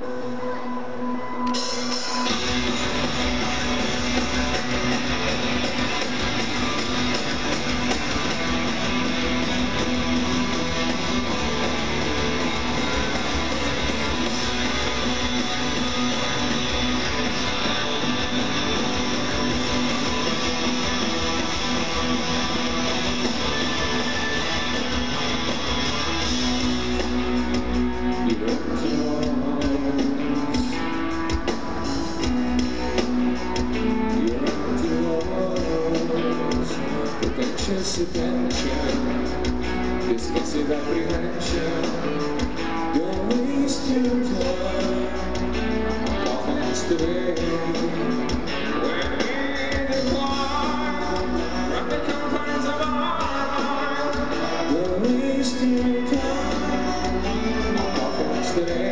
Mm-hmm. this attention, dismissive apprehension. Don't waste your time, confidence today. When we from the confines of our mind, don't waste your time, confidence today.